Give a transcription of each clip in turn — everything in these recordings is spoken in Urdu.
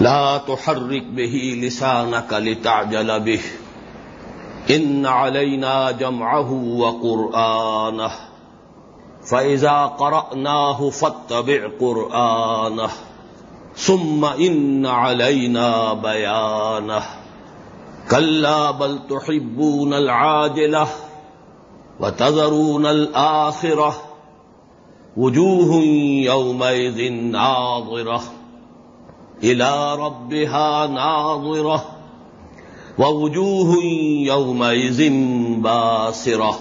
لا تحرك به لسانك لتعجل به. إن علينا جمعه وقرآنه. فإذا قرأناه فاتبع قرآنه. ثم إن علينا بيانه. كلا بل تحبون العاجلة وتذرون الآخرة. وجوه يومئذ ناظرة. إلى ربها ناظرة ووجوه يومئذ باسرة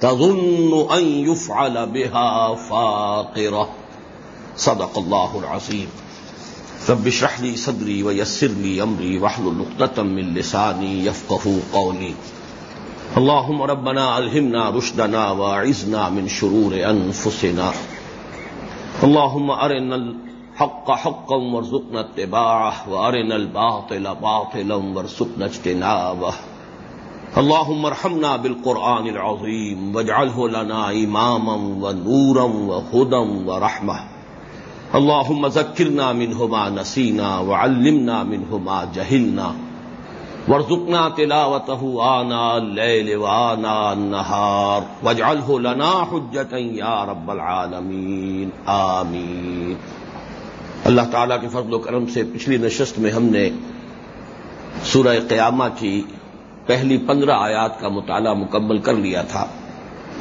تظن أن يفعل بها فاقرة. صدق الله العظيم. رب اشرح لي صدري ويسر لي أمري واحلل عقدة من لساني يفقهوا قولي. اللهم ربنا ألهمنا رشدنا واعذنا من شرور أنفسنا. اللهم أرنا الحق حقا وارزقنا اتباعه وارنا الباطل باطلا وارزقنا اجتنابه. اللهم ارحمنا بالقرآن العظيم واجعله لنا إماما ونورا وهدى ورحمة. اللهم ذكرنا منه ما نسينا وعلمنا منه ما جهلنا. وارزقنا تلاوته آناء الليل وآناء النهار. واجعله لنا حجة يا رب العالمين. آمين. اللہ تعالیٰ کے فضل و کرم سے پچھلی نشست میں ہم نے سورہ قیامہ کی پہلی پندرہ آیات کا مطالعہ مکمل کر لیا تھا۔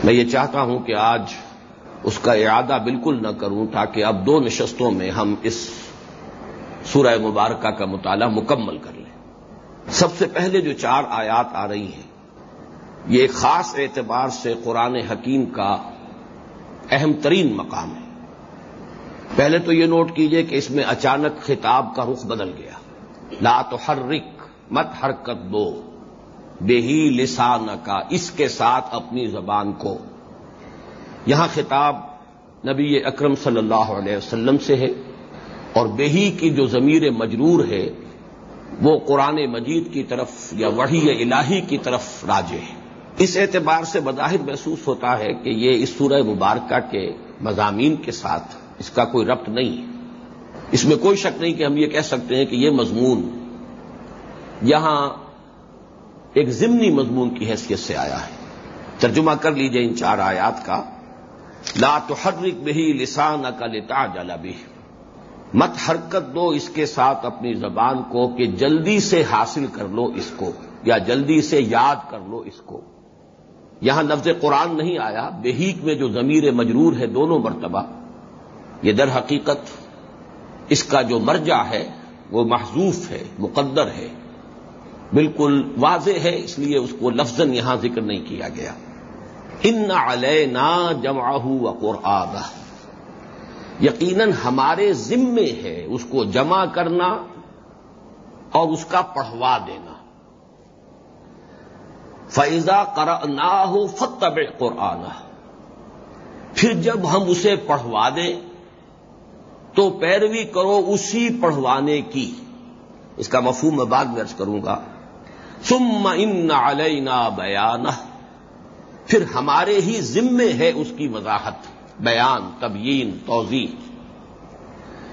میں یہ چاہتا ہوں کہ آج اس کا اعادہ بالکل نہ کروں تاکہ اب دو نشستوں میں ہم اس سورہ مبارکہ کا مطالعہ مکمل کر لیں۔ سب سے پہلے جو چار آیات آ رہی ہیں، یہ خاص اعتبار سے قرآن حکیم کا اہم ترین مقام ہے۔ پہلے تو یہ نوٹ کیجیے کہ اس میں اچانک خطاب کا رخ بدل گیا۔ لا تحرک، مت حرکت دو۔ بے ہی لسان کا اس کے ساتھ اپنی زبان کو۔ یہاں خطاب نبی اکرم صلی اللہ علیہ وسلم سے ہے اور بہی کی جو ضمیر مجرور ہے، وہ قرآن مجید کی طرف یا وحی الہی کی طرف راجے ہے۔ اس اعتبار سے بظاہر محسوس ہوتا ہے کہ یہ اس سورہ مبارکہ کے مضامین کے ساتھ اس کا کوئی ربط نہیں ہے۔ اس میں کوئی شک نہیں کہ ہم یہ کہہ سکتے ہیں کہ یہ مضمون یہاں ایک ضمنی مضمون کی حیثیت سے آیا ہے۔ ترجمہ کر لیجیے ان چار آیات کا۔ لا تحرک بہی لسان کا لتا جلا بھی مت حرکت دو اس کے ساتھ اپنی زبان کو کہ جلدی سے حاصل کر لو اس کو یا جلدی سے یاد کر لو اس کو۔ یہاں لفظ قرآن نہیں آیا۔ بہیک میں جو ضمیر مجرور ہے دونوں مرتبہ۔ یہ در حقیقت اس کا جو مرجع ہے وہ محضوف ہے، مقدر ہے۔ بالکل واضح ہے، اس لیے اس کو لفظ یہاں ذکر نہیں کیا گیا۔ ان علینا جمعہ و یقیناً ہمارے ذمے ہے اس کو جمع کرنا اور اس کا پڑھوا دینا۔ فیضا کر نہ ہو فتب قرآن پھر جب ہم اسے پڑھوا دیں تو پیروی کرو اسی پڑھوانے کی۔ اس کا مفہوم میں بعد میں کروں گا۔ ثم ان علینا بیان پھر ہمارے ہی ذمے ہے اس کی وضاحت، بیان، تبیین، توضیح۔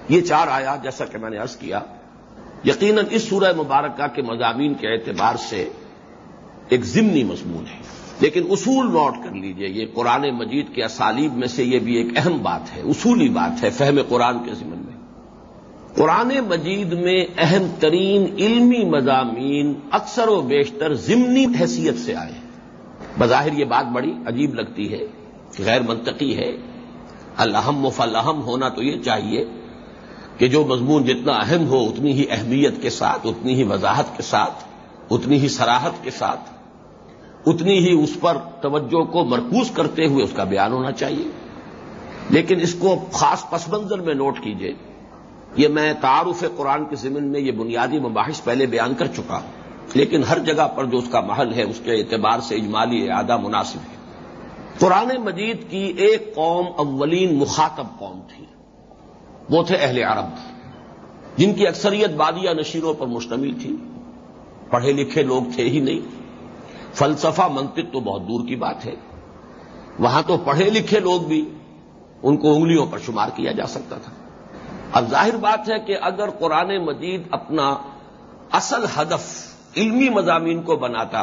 یہ چار آیا جیسا کہ میں نے عرض کیا، یقیناً اس سورہ مبارکہ کے مضامین کے اعتبار سے ایک ضمنی مضمون ہے۔ لیکن اصول نوٹ کر لیجیے، یہ قرآن مجید کے اسالیب میں سے یہ بھی ایک اہم بات ہے، اصولی بات ہے فہم قرآن کے ضمن میں۔ قرآن مجید میں اہم ترین علمی مضامین اکثر و بیشتر ضمنی حیثیت سے آئے بظاہر یہ بات بڑی عجیب لگتی ہے، غیر منطقی ہے۔ الحم و فلحم ہونا تو یہ چاہیے کہ جو مضمون جتنا اہم ہو، اتنی ہی اہمیت کے ساتھ، اتنی ہی وضاحت کے ساتھ، اتنی ہی سراحت کے ساتھ۔ اتنی ہی اس پر توجہ کو مرکوز کرتے ہوئے اس کا بیان ہونا چاہیے۔ لیکن اس کو خاص پس منظر میں نوٹ کیجیے یہ میں تعارف قرآن کے ضمن میں یہ بنیادی مباحث پہلے بیان کر چکا ہوں۔ لیکن ہر جگہ پر جو اس کا محل ہے، اس کے اعتبار سے اجمالی اعادہ مناسب ہے۔ قرآن مجید کی ایک قوم اولین مخاطب قوم تھی۔ وہ تھے اہل عرب۔ جن کی اکثریت بادیا نشیروں پر مشتمل تھی۔ پڑھے لکھے لوگ تھے ہی نہیں۔ فلسفہ منطق تو بہت دور کی بات ہے۔ وہاں تو پڑھے لکھے لوگ بھی ان کو انگلیوں پر شمار کیا جا سکتا تھا۔ اب ظاہر بات ہے کہ اگر قرآن مجید اپنا اصل ہدف علمی مضامین کو بناتا،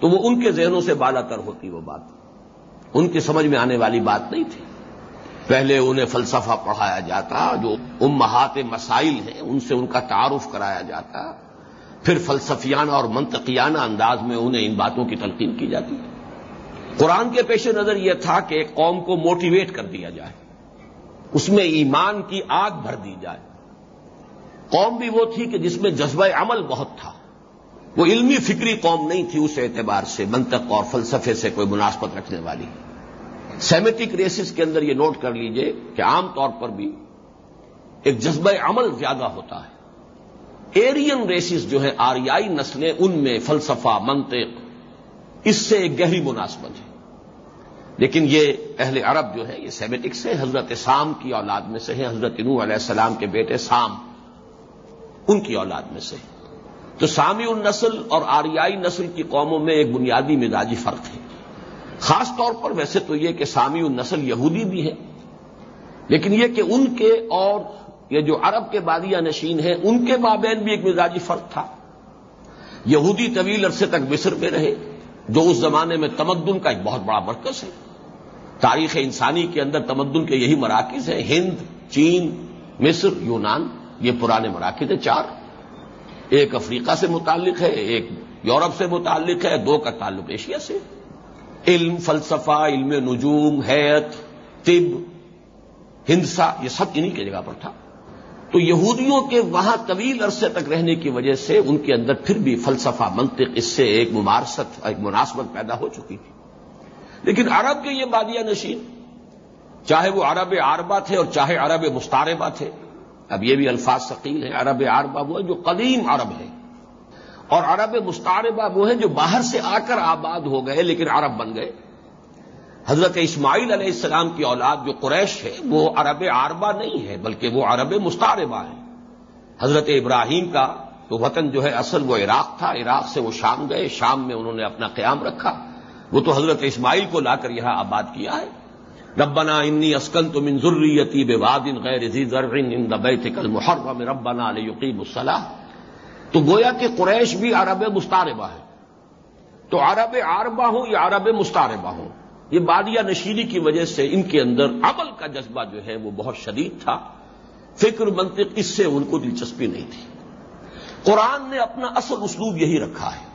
تو وہ ان کے ذہنوں سے بالا تر ہوتی وہ بات۔ ان کی سمجھ میں آنے والی بات نہیں تھی۔ پہلے انہیں فلسفہ پڑھایا جاتا، جو امہات مسائل ہیں، ان سے ان کا تعارف کرایا جاتا۔ پھر فلسفیانہ اور منطقیانہ انداز میں انہیں ان باتوں کی تلقین کی جاتی قرآن کے پیش نظر یہ تھا کہ ایک قوم کو موٹیویٹ کر دیا جائے۔ اس میں ایمان کی آگ بھر دی جائے۔ قوم بھی وہ تھی کہ جس میں جذبہ عمل بہت تھا۔ وہ علمی فکری قوم نہیں تھی اس اعتبار سے، منطق اور فلسفے سے کوئی مناسبت رکھنے والی۔ سیمیٹک ریسز کے اندر یہ نوٹ کر لیجیے کہ عام طور پر بھی ایک جذبہ عمل زیادہ ہوتا ہے۔ ایرین ریسز جو ہے آریائی نسلیں ان میں فلسفہ، منطق، اس سے ایک گہری مناسبت ہے۔ لیکن یہ اہل عرب جو ہے یہ سیمیٹک سے حضرت سام کی اولاد میں سے ہے حضرت نو علیہ السلام کے بیٹے سام، ان کی اولاد میں سے تو سامی النسل اور آریائی نسل کی قوموں میں ایک بنیادی مزاجی فرق ہے۔ خاص طور پر ویسے تو یہ کہ سامی النسل یہودی بھی ہے لیکن یہ کہ ان کے اور یہ جو عرب کے بادیا نشین ہیں، ان کے مابین بھی ایک مزاجی فرق تھا۔ یہودی طویل عرصے تک مصر میں رہے، جو اس زمانے میں تمدن کا ایک بہت بڑا مرکز ہے۔ تاریخ انسانی کے اندر تمدن کے یہی مراکز ہیں، ہند، چین، مصر، یونان، یہ پرانے مراکز ہیں۔ چار۔ ایک افریقہ سے متعلق ہے، ایک یورپ سے متعلق ہے، دو کا تعلق ایشیا سے۔ علم، فلسفہ، علم نجوم، حیت، طب ہندسا یہ سب انہی کی جگہ پر تھا۔ تو یہودیوں کے وہاں طویل عرصے تک رہنے کی وجہ سے ان کے اندر پھر بھی فلسفہ، منطق، اس سے ایک ممارست، ایک مناسبت پیدا ہو چکی تھی۔ لیکن عرب کے یہ بادیا نشین، چاہے وہ عرب عربہ تھے اور چاہے عرب مستاربہ تھے، اب یہ بھی الفاظ ثقیل ہیں، عرب عربہ وہ جو قدیم عرب ہے اور عرب مستاربہ وہ ہے جو باہر سے آ کر آباد ہو گئے لیکن عرب بن گئے۔ حضرت اسماعیل علیہ السلام کی اولاد جو قریش ہے، وہ عرب عربہ نہیں ہے، بلکہ وہ عرب مستاربہ ہے۔ حضرت ابراہیم کا تو وطن جو ہے اصل وہ عراق تھا، عراق سے وہ شام گئے، شام میں انہوں نے اپنا قیام رکھا۔ وہ تو حضرت اسماعیل کو لا کر یہاں آباد کیا ہے۔ ربنا انی اسکن تم ان بے وادن غیر ان کل محرم ربنا علیقیم الصلاح تو گویا کہ قریش بھی عرب مستاربہ ہے۔ تو عرب عربہ ہوں یا عرب مستاربہ ہوں؟ یہ بادیا نشینی کی وجہ سے ان کے اندر عمل کا جذبہ جو ہے وہ بہت شدید تھا۔ فکر منطق اس سے ان کو دلچسپی نہیں تھی۔ قرآن نے اپنا اصل اسلوب یہی رکھا ہے۔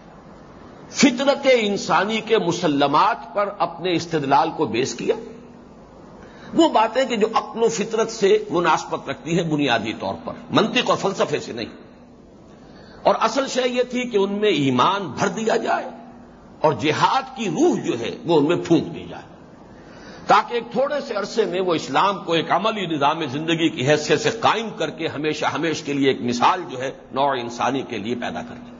فطرت انسانی کے مسلمات پر اپنے استدلال کو بیس کیا۔ وہ باتیں کہ جو عقل و فطرت سے مناسبت رکھتی ہے بنیادی طور پر، منطق اور فلسفے سے نہیں۔ اور اصل شے یہ تھی کہ ان میں ایمان بھر دیا جائے۔ اور جہاد کی روح جو ہے وہ ان میں پھونک دی جائے۔ تاکہ ایک تھوڑے سے عرصے میں وہ اسلام کو ایک عملی نظام زندگی کی حیثیت سے قائم کر کے ہمیشہ ہمیش کے لیے ایک مثال جو ہے نوع انسانی کے لیے پیدا کر دیں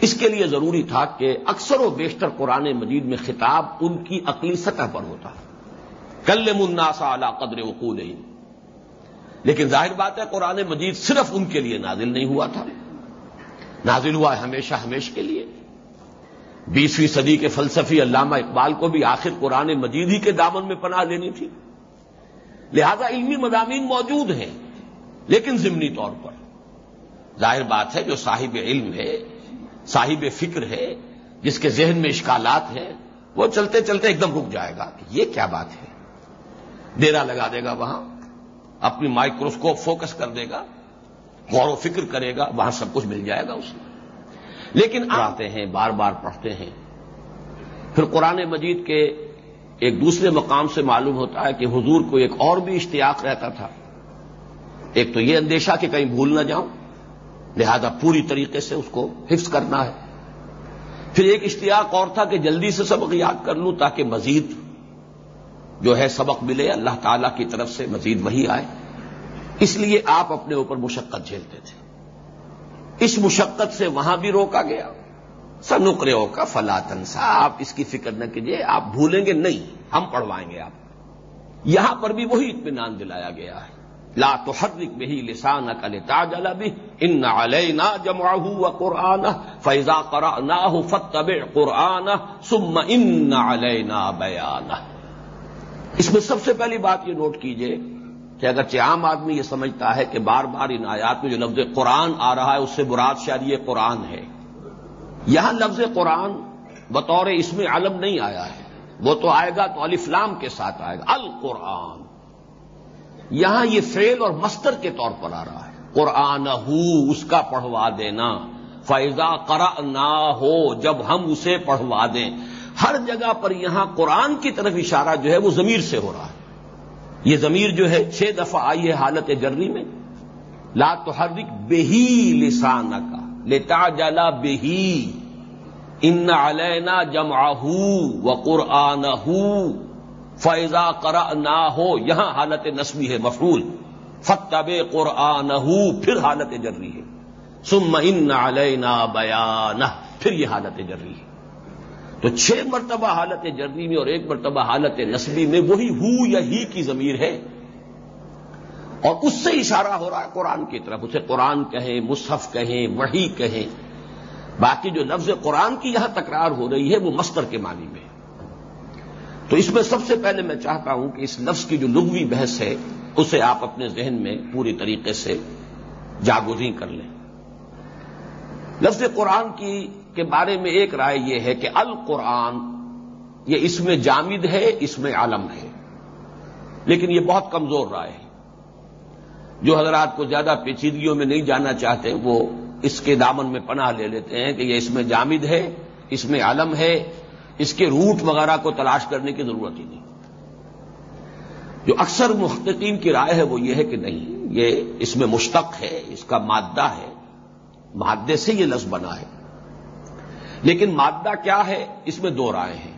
اس کے لیے ضروری تھا کہ اکثر و بیشتر قرآن مجید میں خطاب ان کی عقلی سطح پر ہوتا۔ کل مناسا اعلی قدر وقول لیکن ظاہر بات ہے قرآن مجید صرف ان کے لیے نازل نہیں ہوا تھا۔ نازل ہوا ہے ہمیشہ ہمیش کے لیے۔ بیسویں صدی کے فلسفی علامہ اقبال کو بھی آخر قرآن مجید ہی کے دامن میں پناہ لینی تھی۔ لہذا علمی مضامین موجود ہیں، لیکن ضمنی طور پر۔ ظاہر بات ہے جو صاحب علم ہے، صاحب فکر ہے، جس کے ذہن میں اشکالات ہیں، وہ چلتے چلتے ایک دم رک جائے گا کہ یہ کیا بات ہے۔ ڈیرا لگا دے گا وہاں، اپنی مائکروسکوپ فوکس کر دے گا، غور و فکر کرے گا، وہاں سب کچھ مل جائے گا اسے لیکن آتے ہیں، بار بار پڑھتے ہیں۔ پھر قرآن مجید کے ایک دوسرے مقام سے معلوم ہوتا ہے کہ حضور کو ایک اور بھی اشتیاق رہتا تھا۔ ایک تو یہ اندیشہ کہ کہیں بھول نہ جاؤں، لہذا پوری طریقے سے اس کو حفظ کرنا ہے۔ پھر ایک اشتیاق اور تھا کہ جلدی سے سبق یاد کر لوں تاکہ مزید جو ہے سبق ملے، اللہ تعالی کی طرف سے مزید وہی آئے۔ اس لیے آپ اپنے اوپر مشقت جھیلتے تھے۔ اس مشقت سے وہاں بھی روکا گیا۔ سنکرے کا فلا تنسا، آپ اس کی فکر نہ کیجیے آپ بھولیں گے نہیں، ہم پڑھوائیں گے آپ۔ یہاں پر بھی وہی اطمینان دلایا گیا ہے۔ لا تو حرک بہی لسان کل تاج بھی ان علینا جمعہ و قرآن فیضا کرا نہ فتب قرآن سم ان علینا بیان اس میں سب سے پہلی بات یہ نوٹ کیجیے کہ اگرچہ عام آدمی یہ سمجھتا ہے کہ بار بار ان آیات میں جو لفظ قرآن آ رہا ہے، اس سے براد شاید یہ قرآن ہے۔ یہاں لفظ قرآن بطور اس میں علم نہیں آیا ہے۔ وہ تو آئے گا تو الفلام کے ساتھ آئے گا۔ القرآن۔ یہاں یہ فیل اور مستر کے طور پر آ رہا ہے۔ قرآن ہو اس کا پڑھوا دینا۔ فیضا کرا نہ ہو جب ہم اسے پڑھوا دیں۔ ہر جگہ پر یہاں قرآن کی طرف اشارہ جو ہے وہ ضمیر سے ہو رہا ہے۔ یہ ضمیر جو ہے چھ دفعہ آئی ہے حالت جرنی میں۔ لا تو حرک بہی لسان کا لیتا جلا بہی۔ ان علینا جمع و قرآن فیضا کرا نہ ہو یہاں حالت نسبی ہے مفرول فتب قرآن پھر حالت جرری ہے۔ سم ان علینا بیان پھر یہ حالت جرری ہے۔ تو چھ مرتبہ حالت جرنی میں اور ایک مرتبہ حالت نسبی میں وہی ہو یا ہی کی ضمیر ہے۔ اور اس سے اشارہ ہو رہا ہے قرآن کی طرف، اسے قرآن کہیں، مصحف کہیں وہی کہیں۔ باقی جو لفظ قرآن کی یہاں تکرار ہو رہی ہے وہ مستر کے معنی میں۔ تو اس میں سب سے پہلے میں چاہتا ہوں کہ اس لفظ کی جو لغوی بحث ہے، اسے آپ اپنے ذہن میں پوری طریقے سے جاگوزی کر لیں۔ لفظ قرآن کی کے بارے میں ایک رائے یہ ہے کہ القرآن یہ اس میں جامد ہے، اس میں عالم ہے۔ لیکن یہ بہت کمزور رائے ہے۔ جو حضرات کو زیادہ پیچیدگیوں میں نہیں جانا چاہتے، وہ اس کے دامن میں پناہ لے لیتے ہیں کہ یہ اس میں جامد ہے، اس میں عالم ہے، اس کے روٹ وغیرہ کو تلاش کرنے کی ضرورت ہی نہیں۔ جو اکثر محققین کی رائے ہے وہ یہ ہے کہ نہیں، یہ اس میں مشتق ہے، اس کا مادہ ہے، مادے سے یہ لفظ بنا ہے۔ لیکن مادہ کیا ہے؟ اس میں دو رائے ہیں۔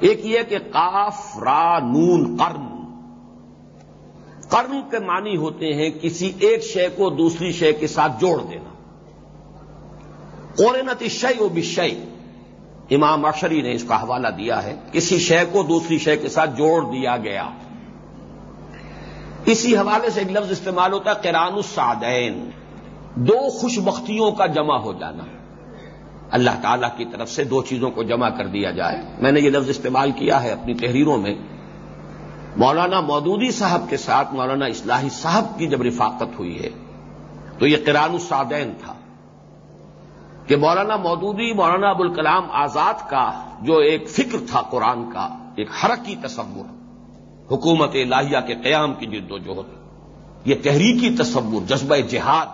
ایک یہ کہ کاف را، نون، قرن۔ قرن کے معنی ہوتے ہیں کسی ایک شے کو دوسری شے کے ساتھ جوڑ دینا۔ قورنت شے و بشئی امام اشری نے اس کا حوالہ دیا ہے۔ کسی شے کو دوسری شے کے ساتھ جوڑ دیا گیا۔ اسی حوالے سے ایک لفظ استعمال ہوتا ہے کران السعدین۔ دو خوش بختیوں کا جمع ہو جانا۔ اللہ تعالی کی طرف سے دو چیزوں کو جمع کر دیا جائے۔ میں نے یہ لفظ استعمال کیا ہے اپنی تحریروں میں۔ مولانا مودودی صاحب کے ساتھ مولانا اصلاحی صاحب کی جب رفاقت ہوئی ہے، تو یہ قرآن السعدین تھا کہ مولانا مودودی، مولانا ابوالکلام آزاد کا جو ایک فکر تھا قرآن کا، ایک حرکی تصور، حکومت الہیہ کے قیام کی جد و جہد، یہ تحریکی تصور، جذبہ جہاد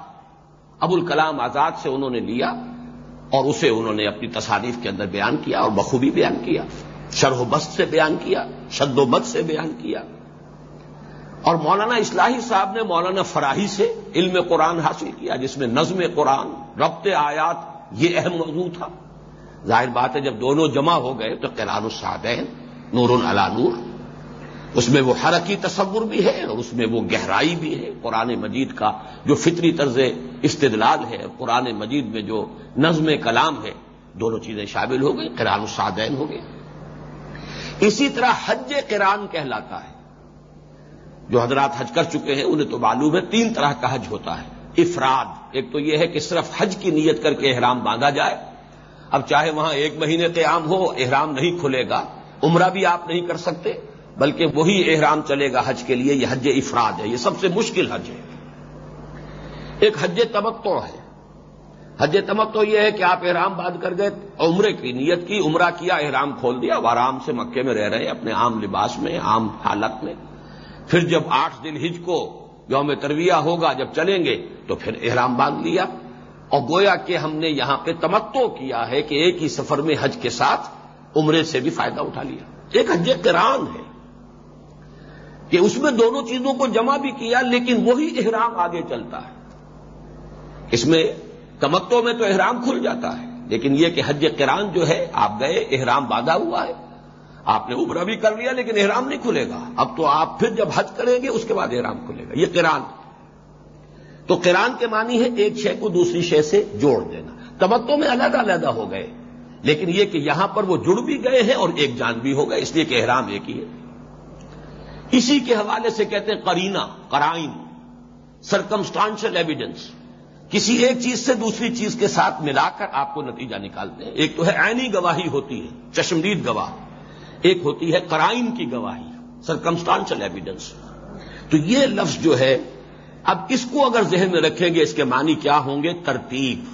ابو الکلام آزاد سے انہوں نے لیا۔ اور اسے انہوں نے اپنی تصاریف کے اندر بیان کیا اور بخوبی بیان کیا، شرح و بست سے بیان کیا، شد و مت سے بیان کیا۔ اور مولانا اصلاحی صاحب نے مولانا فراہی سے علم قرآن حاصل کیا، جس میں نظم قرآن، ربط آیات، یہ اہم موضوع تھا۔ ظاہر بات ہے، جب دونوں جمع ہو گئے تو قرآن الصادین نور علا نور اس میں وہ حرکی تصور بھی ہے اور اس میں وہ گہرائی بھی ہے۔ قرآن مجید کا جو فطری طرز استدلال ہے، قرآن مجید میں جو نظم کلام ہے، دونوں چیزیں شامل ہو گئی، قرآن السادین ہو گئے اسی طرح حج قرآن کہلاتا ہے۔ جو حضرات حج کر چکے ہیں، انہیں تو معلوم ہے تین طرح کا حج ہوتا ہے۔ افراد، ایک تو یہ ہے کہ صرف حج کی نیت کر کے احرام باندھا جائے۔ اب چاہے وہاں ایک مہینے قیام ہو، احرام نہیں کھلے گا، عمرہ بھی آپ نہیں کر سکتے۔ بلکہ وہی احرام چلے گا حج کے لیے، یہ حج افراد ہے، یہ سب سے مشکل حج ہے۔ ایک حج تمکتو ہے۔ حج تمکتو یہ ہے کہ آپ احرام باندھ کر گئے، عمرے کی نیت کی، عمرہ کیا، احرام کھول دیا، وہ آرام سے مکے میں رہ رہے، اپنے عام لباس میں، عام حالت میں۔ پھر جب آٹھ دن ہج کو یوم ترویہ ہوگا، جب چلیں گے، تو پھر احرام باندھ لیا۔ اور گویا کہ ہم نے یہاں پہ تمکتو کیا ہے کہ ایک ہی سفر میں حج کے ساتھ عمرے سے بھی فائدہ اٹھا لیا۔ ایک حج کران ہے۔ کہ اس میں دونوں چیزوں کو جمع بھی کیا، لیکن وہی احرام آگے چلتا ہے۔ اس میں تمکتوں میں تو احرام کھل جاتا ہے، لیکن یہ کہ حج کران جو ہے، آپ گئے، احرام باندھا ہوا ہے۔ آپ نے عمرہ بھی کر لیا، لیکن احرام نہیں کھلے گا۔ اب تو آپ پھر جب حج کریں گے، اس کے بعد احرام کھلے گا۔ یہ کران تو کران کے معنی ہے ایک شے کو دوسری شے سے جوڑ دینا۔ تبتوں میں علیحدہ علیحدہ ہو گئے، لیکن یہ کہ یہاں پر وہ جڑ بھی گئے ہیں اور ایک جان بھی ہو گئے، اس لیے کہ احرام ایک ہی ہے۔ اسی کے حوالے سے کہتے ہیں کرینا کرائن سرکمسٹانشل ایویڈنس کسی ایک چیز سے دوسری چیز کے ساتھ ملا کر آپ کو نتیجہ نکالتے ہیں ایک تو ہے عینی گواہی ہوتی ہے، چشمدید گواہ۔ ایک ہوتی ہے کرائن کی گواہی سرکمسٹانشل ایویڈنس تو یہ لفظ جو ہے، اب اس کو اگر ذہن میں رکھیں گے، اس کے معنی کیا ہوں گے؟ ترتیب۔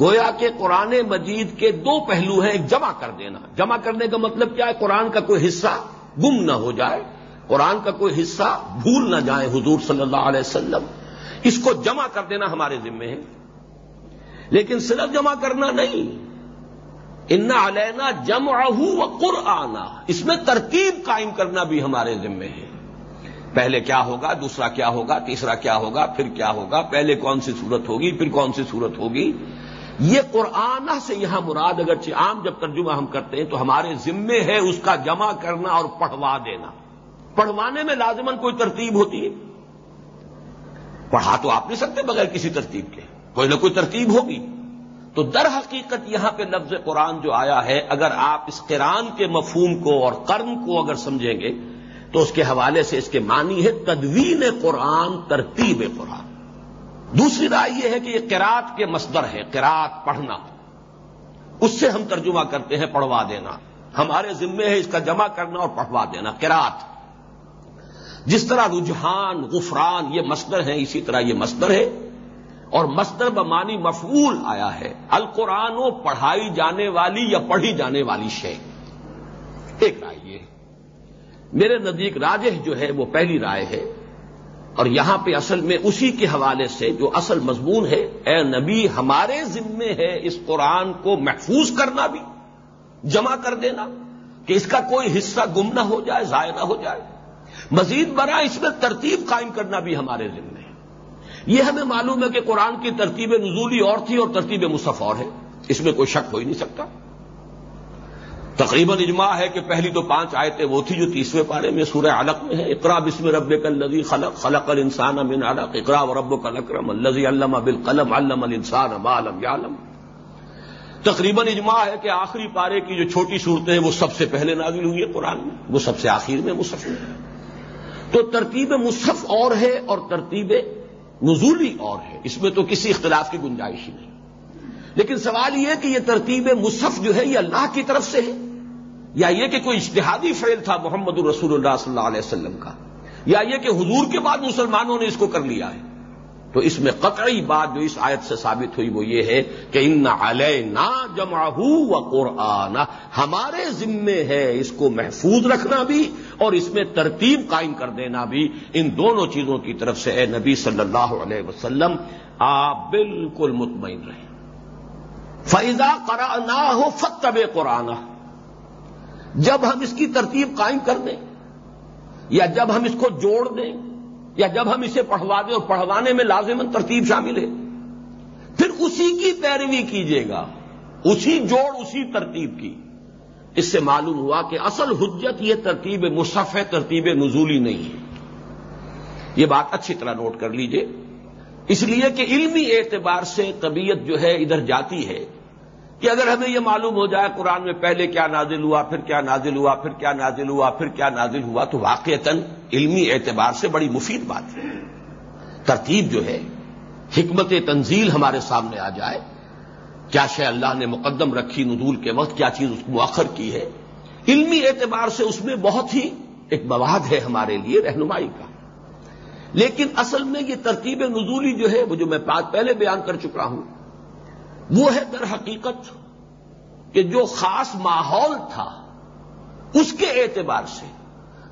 گویا کے قرآن مجید کے دو پہلو ہیں، ایک جمع کر دینا۔ جمع کرنے کا مطلب کیا ہے؟ قرآن کا کوئی حصہ گم نہ ہو جائے قرآن کا کوئی حصہ بھول نہ جائے حضور صلی اللہ علیہ وسلم۔ اس کو جمع کر دینا ہمارے ذمے ہے۔ لیکن صرف جمع کرنا نہیں۔ ان علینا جمع و قرآنا اس میں ترتیب قائم کرنا بھی ہمارے ذمے ہے۔ پہلے کیا ہوگا؟ دوسرا کیا ہوگا؟ تیسرا کیا ہوگا؟ پھر کیا ہوگا؟ پہلے کون سی صورت ہوگی؟ پھر کون سی صورت ہوگی؟ یہ قرآن سے یہاں مراد اگرچہ عام جب ترجمہ ہم کرتے ہیں تو ہمارے ذمے ہے اس کا جمع کرنا اور پڑھوا دینا۔ پڑھوانے میں لازمن کوئی ترتیب ہوتی ہے۔ پڑھا تو آپ نہیں سکتے بغیر کسی ترتیب کے۔ کوئی نہ کوئی ترتیب ہوگی۔ تو در حقیقت یہاں پہ لفظ قرآن جو آیا ہے، اگر آپ اس قرآن کے مفہوم کو اور کرن کو اگر سمجھیں گے، تو اس کے حوالے سے اس کے معنی ہے تدوین قرآن، ترتیب قرآن۔ دوسری رائے یہ ہے کہ یہ قرات کے مصدر ہے قرات پڑھنا۔ اس سے ہم ترجمہ کرتے ہیں پڑھوا دینا۔ ہمارے ذمے ہے اس کا جمع کرنا اور پڑھوا دینا قرات جس طرح رجحان، غفران، یہ مصدر ہیں، اسی طرح یہ مصدر ہے۔ اور مصدر بمانی مفعول آیا ہے۔ القرآن و پڑھائی جانے والی یا پڑھی جانے والی شے۔ ایک رائے یہ میرے نزدیک راجح جو ہے وہ پہلی رائے ہے۔ اور یہاں پہ اصل میں اسی کے حوالے سے جو اصل مضمون ہے، اے نبی، ہمارے ذمے ہے اس قرآن کو محفوظ کرنا بھی، جمع کر دینا، کہ اس کا کوئی حصہ گم نہ ہو جائے، ضائع نہ ہو جائے۔ مزید برا اس میں ترتیب قائم کرنا بھی ہمارے ذمے ہے۔ یہ ہمیں معلوم ہے کہ قرآن کی ترتیب نزولی اور تھی اور ترتیب مصف اور ہے۔ اس میں کوئی شک ہو ہی نہیں سکتا۔ تقریباً اجماع ہے کہ پہلی تو پانچ آیتیں وہ تھی جو تیسویں پارے میں سورہ علق میں ہے اقرا بسم رب کل لذی خلق خلق الانسان من علق۔ اقرا و رب کا لکرم الزی علم بالقلم، علم الانسان ما علم یعلم۔ تقریباً اجماع ہے کہ آخری پارے کی جو چھوٹی صورتیں ہیں وہ سب سے پہلے نازل ہوئی ہے قرآن میں، وہ سب سے آخر میں مصف ہے تو ترتیب مصحف اور ہے اور ترتیب نزولی اور ہے۔ اس میں تو کسی اختلاف کی گنجائش ہی نہیں۔ لیکن سوال یہ کہ یہ ترتیب مصحف جو ہے یہ اللہ کی طرف سے ہے؟ یا یہ کہ کوئی اشتہادی فعل تھا محمد الرسول اللہ صلی اللہ علیہ وسلم کا؟ یا یہ کہ حضور کے بعد مسلمانوں نے اس کو کر لیا ہے؟ تو اس میں قطعی بات جو اس آیت سے ثابت ہوئی وہ یہ ہے کہ ان علیہ نا جمع و قرآن ہمارے ذمے ہے اس کو محفوظ رکھنا بھی اور اس میں ترتیب قائم کر دینا بھی۔ ان دونوں چیزوں کی طرف سے اے نبی صلی اللہ علیہ وسلم، آپ بالکل مطمئن رہیں۔ فیضا کرا نہ ہو فتب قرآن جب ہم اس کی ترتیب قائم کر دیں یا جب ہم اس کو جوڑ دیں یا جب ہم اسے پڑھوا دیں اور پڑھوانے میں لازمن ترتیب شامل ہے۔ پھر اسی کی پیروی کیجیے گا۔ اسی جوڑ، اسی ترتیب کی۔ اس سے معلوم ہوا کہ اصل حجت یہ ترتیب مصف ترتیب نزولی نہیں ہے۔ یہ بات اچھی طرح نوٹ کر لیجیے۔ اس لیے کہ علمی اعتبار سے طبیعت جو ہے، ادھر جاتی ہے۔ کہ اگر ہمیں یہ معلوم ہو جائے قرآن میں پہلے کیا نازل ہوا، پھر کیا نازل ہوا، پھر کیا نازل ہوا، پھر کیا نازل ہوا، تو واقعتاً علمی اعتبار سے بڑی مفید بات ہے۔ ترتیب جو ہے، حکمت تنزیل ہمارے سامنے آ جائے۔ کیا شے اللہ نے مقدم رکھی ندول کے وقت؟ کیا چیز اس کو مؤخر کی ہے؟ علمی اعتبار سے اس میں بہت ہی ایک مواد ہے ہمارے لیے رہنمائی کا۔ لیکن اصل میں یہ ترتیب نزولی جو ہے، وہ جو میں پہلے بیان کر چکا ہوں وہ ہے در حقیقت کہ جو خاص ماحول تھا اس کے اعتبار سے،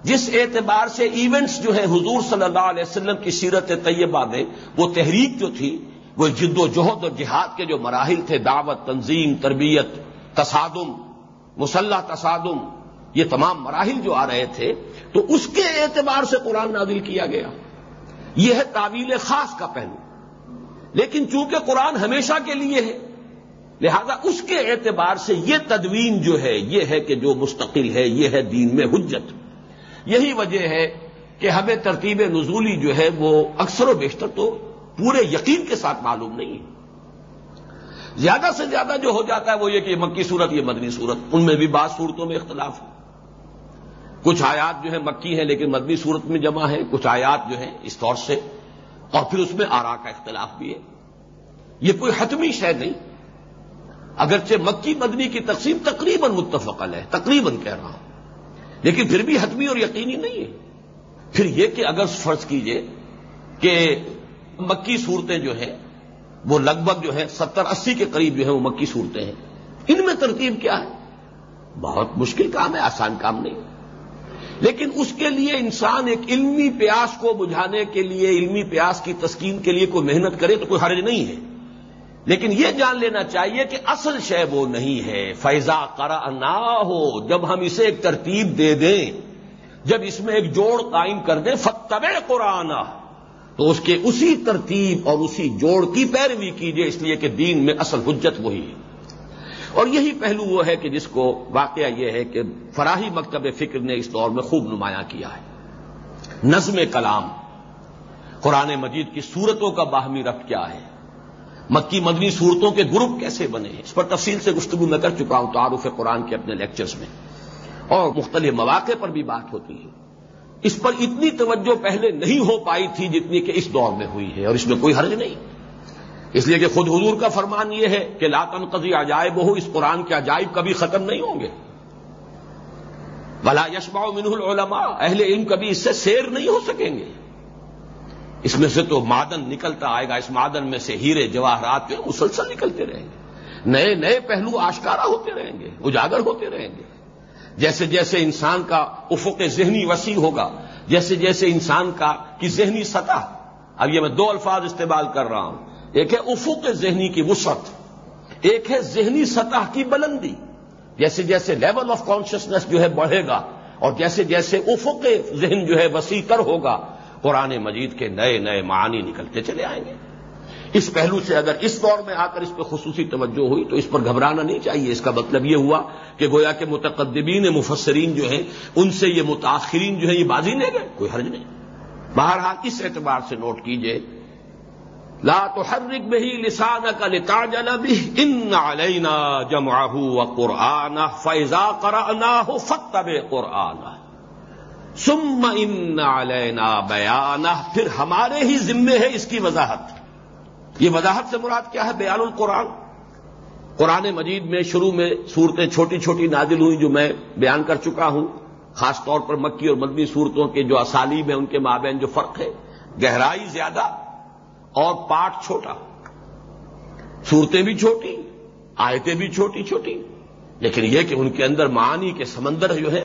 جس اعتبار سے ایونٹس جو ہے حضور صلی اللہ علیہ وسلم کی سیرت طیبہ میں، وہ تحریک جو تھی، وہ جد و جہد اور جہاد کے جو مراحل تھے، دعوت، تنظیم، تربیت، تصادم، مسلح تصادم، یہ تمام مراحل جو آ رہے تھے، تو اس کے اعتبار سے قرآن نازل کیا گیا۔ یہ ہے تعویل خاص کا پہلو۔ لیکن چونکہ قرآن ہمیشہ کے لیے ہے لہذا اس کے اعتبار سے یہ تدوین جو ہے، یہ ہے کہ جو مستقل ہے، یہ ہے دین میں حجت۔ یہی وجہ ہے کہ ہمیں ترتیب نزولی جو ہے وہ اکثر و بیشتر تو پورے یقین کے ساتھ معلوم نہیں ہے۔ زیادہ سے زیادہ جو ہو جاتا ہے وہ یہ کہ مکی صورت، یہ مدنی صورت۔ ان میں بھی بعض صورتوں میں اختلاف ہے۔ کچھ آیات جو ہے مکی ہیں لیکن مدنی صورت میں جمع ہے کچھ آیات جو ہیں اس طور سے۔ اور پھر اس میں آرا کا اختلاف بھی ہے۔ یہ کوئی حتمی شے نہیں۔ اگرچہ مکی مدنی کی تقسیم تقریباً متفقل ہے تقریباً کہہ رہا ہوں۔ لیکن پھر بھی حتمی اور یقینی نہیں ہے۔ پھر یہ کہ اگر فرض کیجیے کہ مکی صورتیں جو ہیں، وہ لگ بھگ جو ہے ستر اسی کے قریب جو ہے وہ مکی صورتیں ہیں۔ ان میں ترتیب کیا ہے؟ بہت مشکل کام ہے، آسان کام نہیں۔ لیکن اس کے لیے انسان ایک علمی پیاس کو بجھانے کے لیے، علمی پیاس کی تسکین کے لیے کوئی محنت کرے تو کوئی حرج نہیں ہے۔ لیکن یہ جان لینا چاہیے کہ اصل شے وہ نہیں ہے۔ فیضا کرا نہ ہو جب ہم اسے ایک ترتیب دے دیں، جب اس میں ایک جوڑ قائم کر دیں فتب قرآن تو اس کے اسی ترتیب اور اسی جوڑ کی پیروی کیجیے اس لیے کہ دین میں اصل حجت وہی ہے۔ اور یہی پہلو وہ ہے کہ جس کو واقعہ یہ ہے کہ فراہی مکتب فکر نے اس دور میں خوب نمایاں کیا ہے۔ نظم کلام، قرآن مجید کی صورتوں کا باہمی رفت کیا ہے۔ مکی مدنی صورتوں کے گروپ کیسے بنے ہیں؟ اس پر تفصیل سے گفتگو میں کر چکا ہوں تعارف قرآن کے اپنے لیکچرز میں۔ اور مختلف مواقع پر بھی بات ہوتی ہے۔ اس پر اتنی توجہ پہلے نہیں ہو پائی تھی جتنی کہ اس دور میں ہوئی ہے، اور اس میں کوئی حرج نہیں۔ اس لیے کہ خود حضور کا فرمان یہ ہے کہ لاتن قضی عجائب ہو اس قرآن کے عجائب کبھی ختم نہیں ہوں گے۔ بلا یشما منہ العلماء، اہل علم کبھی اس سے سیر نہیں ہو سکیں گے۔ اس میں سے تو معدن نکلتا آئے گا، اس معدن میں سے ہیرے جواہرات جو مسلسل نکلتے رہیں گے۔ نئے نئے پہلو آشکارا ہوتے رہیں گے، اجاگر ہوتے رہیں گے۔ جیسے جیسے انسان کا افق ذہنی وسیع ہوگا، جیسے جیسے انسان کا کی ذہنی سطح۔ اب یہ میں دو الفاظ استعمال کر رہا ہوں۔ ایک ہے افق ذہنی کی وسعت، ایک ہے ذہنی سطح کی بلندی۔ جیسے جیسے لیول آف کانشیسنیس جو ہے بڑھے گا اور جیسے جیسے افق ذہن جو ہے وسیع تر ہوگا قرآن مجید کے نئے نئے معانی نکلتے چلے آئیں گے۔ اس پہلو سے اگر اس دور میں آ کر اس پہ خصوصی توجہ ہوئی تو اس پر گھبرانا نہیں چاہیے۔ اس کا مطلب یہ ہوا کہ گویا کے متقدمین مفسرین جو ہیں، ان سے یہ متاثرین جو ہیں، یہ بازی لے گئے کوئی حرج نہیں۔ بہرحال اس اعتبار سے نوٹ کیجیے، لا تو ہر لسان کا لتا جنا ان علینا جماح قرآن فیضا قرآن ہو فتب قرآن سم ان علینا بیانہ، پھر ہمارے ہی ذمے ہے اس کی وضاحت۔ یہ وضاحت سے مراد کیا ہے؟ بیان القرآن۔ قرآن مجید میں، شروع میں صورتیں چھوٹی چھوٹی نازل ہوئی جو میں بیان کر چکا ہوں، خاص طور پر مکی اور مدنی صورتوں کے جو اسالیب ہیں، ان کے مابین جو فرق ہے۔ گہرائی زیادہ اور پاٹ چھوٹا۔ صورتیں بھی چھوٹی، آیتیں بھی چھوٹی چھوٹی، لیکن یہ کہ ان کے اندر معانی کے سمندر جو ہے